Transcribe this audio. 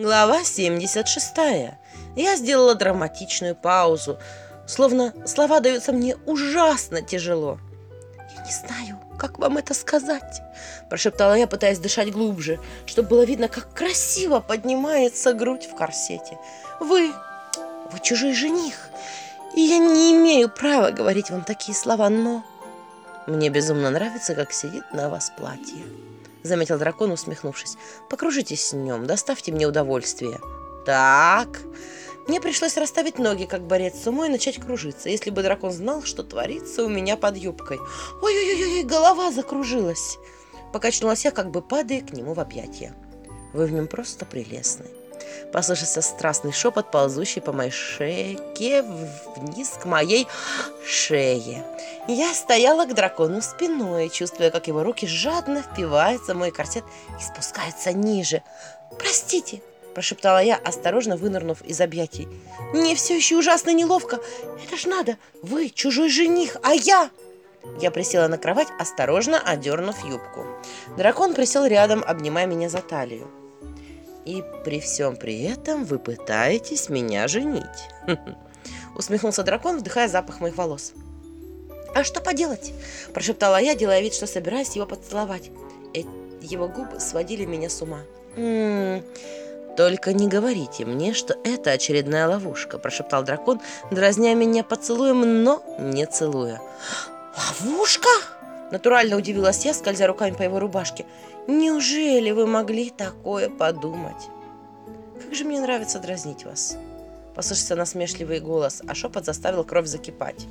Глава 76. Я сделала драматичную паузу, словно слова даются мне ужасно тяжело. «Я не знаю, как вам это сказать», – прошептала я, пытаясь дышать глубже, чтобы было видно, как красиво поднимается грудь в корсете. «Вы... вы чужой жених, и я не имею права говорить вам такие слова, но...» «Мне безумно нравится, как сидит на вас платье», — заметил дракон, усмехнувшись. «Покружитесь с нем, доставьте мне удовольствие». «Так...» Мне пришлось расставить ноги, как борец с умой, и начать кружиться, если бы дракон знал, что творится у меня под юбкой. «Ой-ой-ой, голова закружилась!» Покачнулась я, как бы падая к нему в объятия. «Вы в нем просто прелестны!» Послышался страстный шепот, ползущий по моей шеке вниз к моей шее. Я стояла к дракону спиной, чувствуя, как его руки жадно впиваются в мой корсет и спускаются ниже. «Простите!» – прошептала я, осторожно вынырнув из объятий. «Мне все еще ужасно неловко. Это ж надо! Вы чужой жених, а я...» Я присела на кровать, осторожно одернув юбку. Дракон присел рядом, обнимая меня за талию. И при всем при этом вы пытаетесь меня женить. Усмехнулся дракон, вдыхая запах моих волос. «А что поделать?» – прошептала я, делая вид, что собираюсь его поцеловать. Э, его губы сводили меня с ума. «М-м-м, «Только не говорите мне, что это очередная ловушка», – прошептал дракон, дразня меня поцелуем, но не целуя. «Ловушка?» Натурально удивилась я, скользя руками по его рубашке. «Неужели вы могли такое подумать?» «Как же мне нравится дразнить вас!» Послышался насмешливый голос, а шепот заставил кровь закипать.